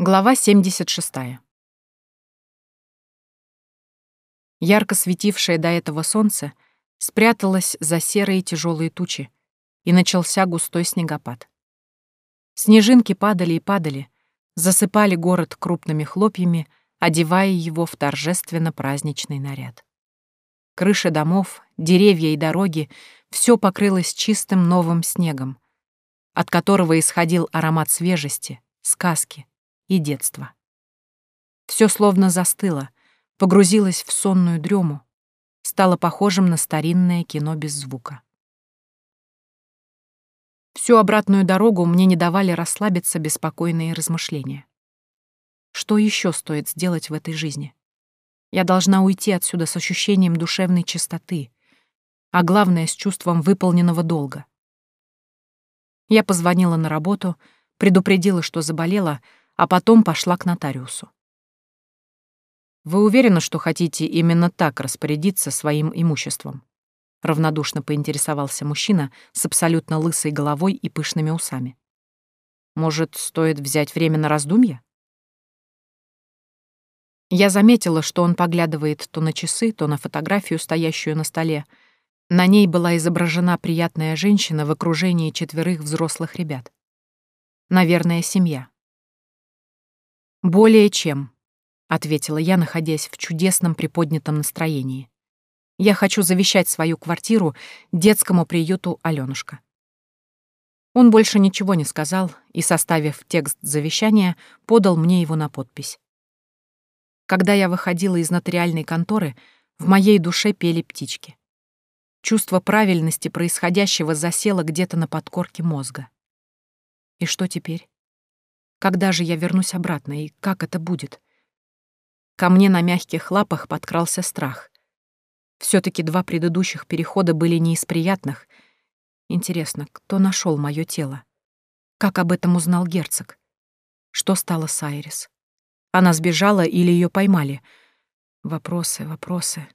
Глава 76. Ярко светившее до этого солнце спряталось за серые тяжелые тучи, и начался густой снегопад. Снежинки падали и падали, засыпали город крупными хлопьями, одевая его в торжественно-праздничный наряд. Крыши домов, деревья и дороги — все покрылось чистым новым снегом, от которого исходил аромат свежести, сказки, и детства. Все словно застыло, погрузилось в сонную дрему, стало похожим на старинное кино без звука. Всю обратную дорогу мне не давали расслабиться беспокойные размышления. Что еще стоит сделать в этой жизни? Я должна уйти отсюда с ощущением душевной чистоты, а главное — с чувством выполненного долга. Я позвонила на работу, предупредила, что заболела, а потом пошла к нотариусу. «Вы уверены, что хотите именно так распорядиться своим имуществом?» Равнодушно поинтересовался мужчина с абсолютно лысой головой и пышными усами. «Может, стоит взять время на раздумье?» Я заметила, что он поглядывает то на часы, то на фотографию, стоящую на столе. На ней была изображена приятная женщина в окружении четверых взрослых ребят. Наверное, семья. «Более чем», — ответила я, находясь в чудесном приподнятом настроении. «Я хочу завещать свою квартиру детскому приюту Алёнушка». Он больше ничего не сказал и, составив текст завещания, подал мне его на подпись. Когда я выходила из нотариальной конторы, в моей душе пели птички. Чувство правильности происходящего засело где-то на подкорке мозга. И что теперь? Когда же я вернусь обратно и как это будет? Ко мне на мягких лапах подкрался страх. все таки два предыдущих перехода были не из приятных. Интересно, кто нашел мое тело? Как об этом узнал герцог? Что стало с Айрис? Она сбежала или ее поймали? Вопросы, вопросы.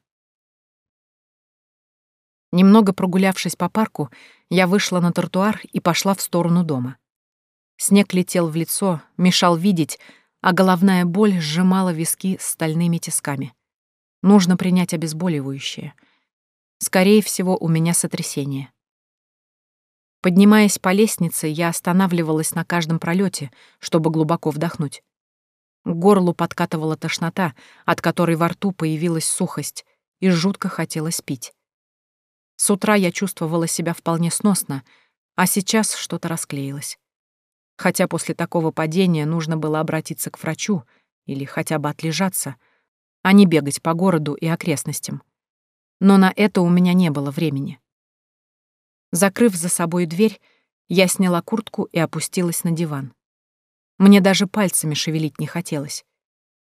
Немного прогулявшись по парку, я вышла на тротуар и пошла в сторону дома. Снег летел в лицо, мешал видеть, а головная боль сжимала виски стальными тисками. Нужно принять обезболивающее. Скорее всего, у меня сотрясение. Поднимаясь по лестнице, я останавливалась на каждом пролете, чтобы глубоко вдохнуть. К горлу подкатывала тошнота, от которой во рту появилась сухость, и жутко хотелось пить. С утра я чувствовала себя вполне сносно, а сейчас что-то расклеилось хотя после такого падения нужно было обратиться к врачу или хотя бы отлежаться, а не бегать по городу и окрестностям. Но на это у меня не было времени. Закрыв за собой дверь, я сняла куртку и опустилась на диван. Мне даже пальцами шевелить не хотелось.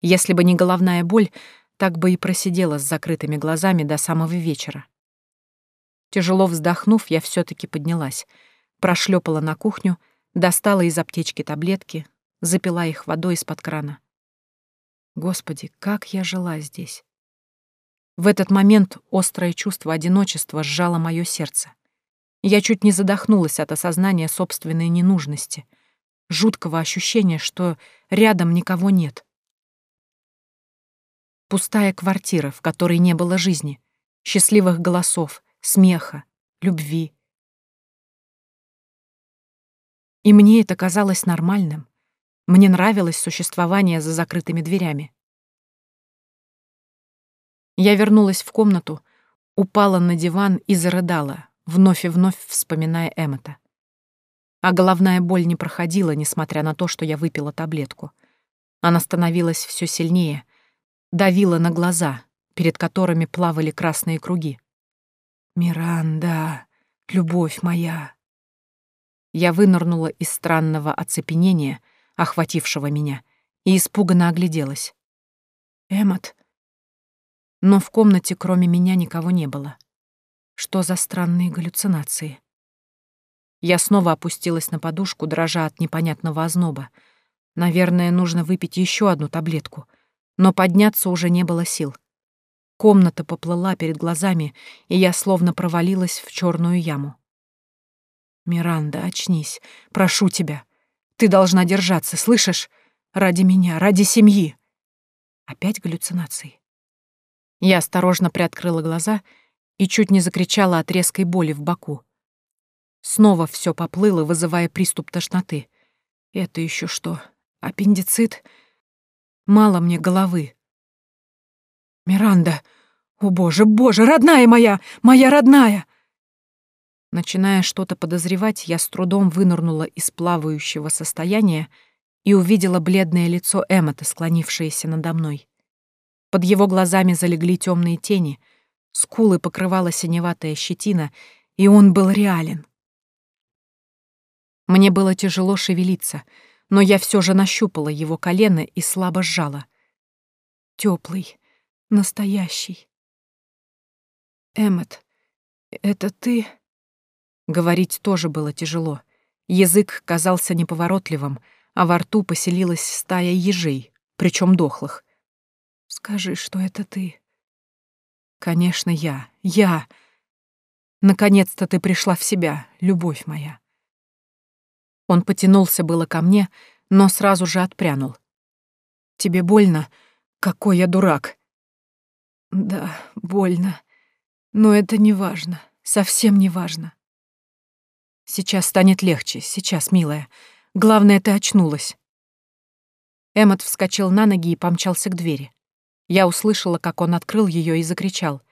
Если бы не головная боль, так бы и просидела с закрытыми глазами до самого вечера. Тяжело вздохнув, я все таки поднялась, прошлепала на кухню — Достала из аптечки таблетки, запила их водой из-под крана. Господи, как я жила здесь. В этот момент острое чувство одиночества сжало мое сердце. Я чуть не задохнулась от осознания собственной ненужности, жуткого ощущения, что рядом никого нет. Пустая квартира, в которой не было жизни, счастливых голосов, смеха, любви, И мне это казалось нормальным. Мне нравилось существование за закрытыми дверями. Я вернулась в комнату, упала на диван и зарыдала, вновь и вновь вспоминая Эммета. А головная боль не проходила, несмотря на то, что я выпила таблетку. Она становилась все сильнее, давила на глаза, перед которыми плавали красные круги. «Миранда, любовь моя!» Я вынырнула из странного оцепенения, охватившего меня, и испуганно огляделась. «Эммот?» Но в комнате кроме меня никого не было. Что за странные галлюцинации? Я снова опустилась на подушку, дрожа от непонятного озноба. Наверное, нужно выпить еще одну таблетку. Но подняться уже не было сил. Комната поплыла перед глазами, и я словно провалилась в черную яму. «Миранда, очнись. Прошу тебя. Ты должна держаться, слышишь? Ради меня, ради семьи. Опять галлюцинации. Я осторожно приоткрыла глаза и чуть не закричала от резкой боли в боку. Снова все поплыло, вызывая приступ тошноты. Это еще что? Аппендицит? Мало мне головы. Миранда! О, боже, боже, родная моя! Моя родная! Начиная что-то подозревать, я с трудом вынырнула из плавающего состояния и увидела бледное лицо Эммета, склонившееся надо мной. Под его глазами залегли темные тени, скулы покрывала синеватая щетина, и он был реален. Мне было тяжело шевелиться, но я все же нащупала его колено и слабо сжала. Теплый, настоящий. Эммет, это ты? Говорить тоже было тяжело. Язык казался неповоротливым, а во рту поселилась стая ежей, причем дохлых. «Скажи, что это ты». «Конечно, я. Я. Наконец-то ты пришла в себя, любовь моя». Он потянулся было ко мне, но сразу же отпрянул. «Тебе больно? Какой я дурак!» «Да, больно. Но это не важно. Совсем не важно. Сейчас станет легче, сейчас, милая. Главное, ты очнулась. Эммот вскочил на ноги и помчался к двери. Я услышала, как он открыл ее и закричал.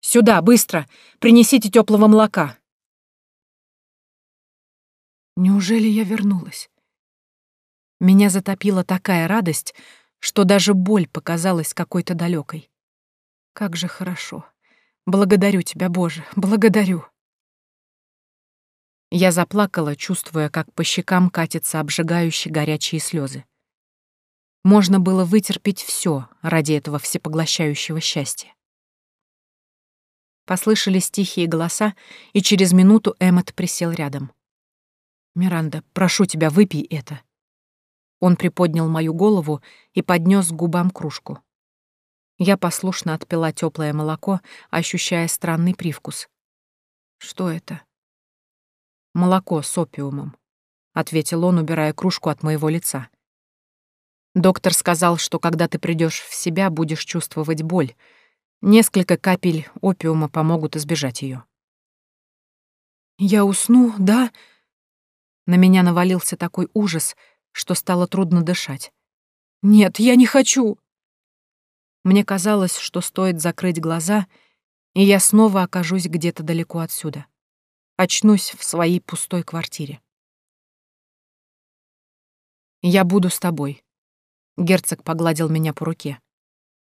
«Сюда, быстро! Принесите теплого молока!» Неужели я вернулась? Меня затопила такая радость, что даже боль показалась какой-то далекой. Как же хорошо. Благодарю тебя, Боже, благодарю. Я заплакала, чувствуя, как по щекам катятся обжигающие горячие слезы. Можно было вытерпеть все ради этого всепоглощающего счастья. Послышались тихие голоса, и через минуту Эммот присел рядом. «Миранда, прошу тебя, выпей это». Он приподнял мою голову и поднес к губам кружку. Я послушно отпила теплое молоко, ощущая странный привкус. «Что это?» «Молоко с опиумом», — ответил он, убирая кружку от моего лица. «Доктор сказал, что когда ты придешь в себя, будешь чувствовать боль. Несколько капель опиума помогут избежать ее. «Я усну, да?» На меня навалился такой ужас, что стало трудно дышать. «Нет, я не хочу!» Мне казалось, что стоит закрыть глаза, и я снова окажусь где-то далеко отсюда очнусь в своей пустой квартире. «Я буду с тобой», — герцог погладил меня по руке.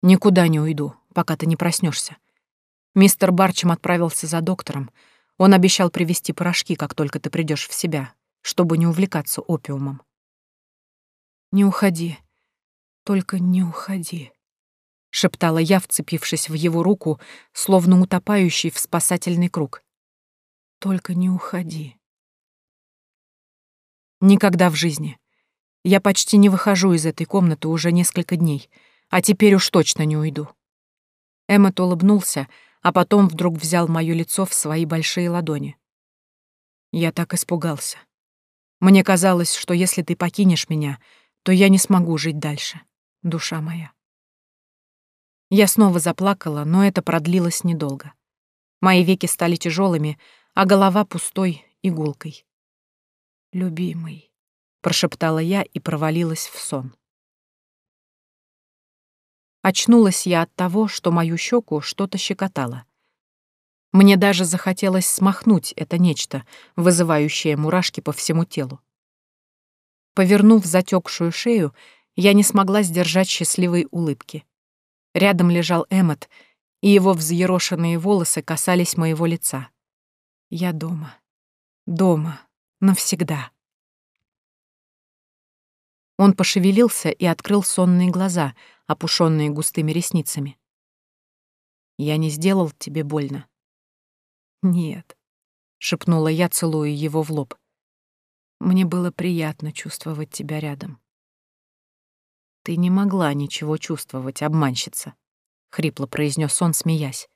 «Никуда не уйду, пока ты не проснешься. Мистер Барчем отправился за доктором. Он обещал привезти порошки, как только ты придешь в себя, чтобы не увлекаться опиумом». «Не уходи, только не уходи», — шептала я, вцепившись в его руку, словно утопающий в спасательный круг. Только не уходи. Никогда в жизни. Я почти не выхожу из этой комнаты уже несколько дней, а теперь уж точно не уйду. Эммет улыбнулся, а потом вдруг взял моё лицо в свои большие ладони. Я так испугался. Мне казалось, что если ты покинешь меня, то я не смогу жить дальше, душа моя. Я снова заплакала, но это продлилось недолго. Мои веки стали тяжелыми, а голова пустой игулкой. «Любимый», — прошептала я и провалилась в сон. Очнулась я от того, что мою щеку что-то щекотало. Мне даже захотелось смахнуть это нечто, вызывающее мурашки по всему телу. Повернув затекшую шею, я не смогла сдержать счастливой улыбки. Рядом лежал Эммет, и его взъерошенные волосы касались моего лица. Я дома. Дома. Навсегда. Он пошевелился и открыл сонные глаза, опушенные густыми ресницами. «Я не сделал тебе больно?» «Нет», — шепнула я, целуя его в лоб. «Мне было приятно чувствовать тебя рядом». «Ты не могла ничего чувствовать, обманщица», — хрипло произнес он, смеясь.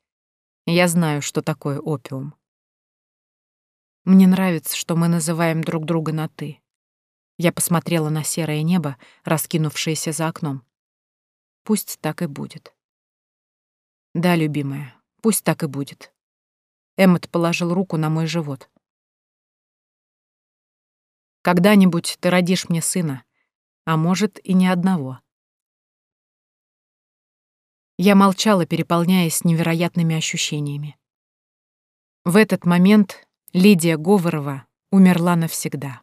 «Я знаю, что такое опиум». Мне нравится, что мы называем друг друга на «ты». Я посмотрела на серое небо, раскинувшееся за окном. Пусть так и будет. Да, любимая, пусть так и будет. Эммот положил руку на мой живот. Когда-нибудь ты родишь мне сына, а может и не одного. Я молчала, переполняясь невероятными ощущениями. В этот момент Лидия Говорова умерла навсегда.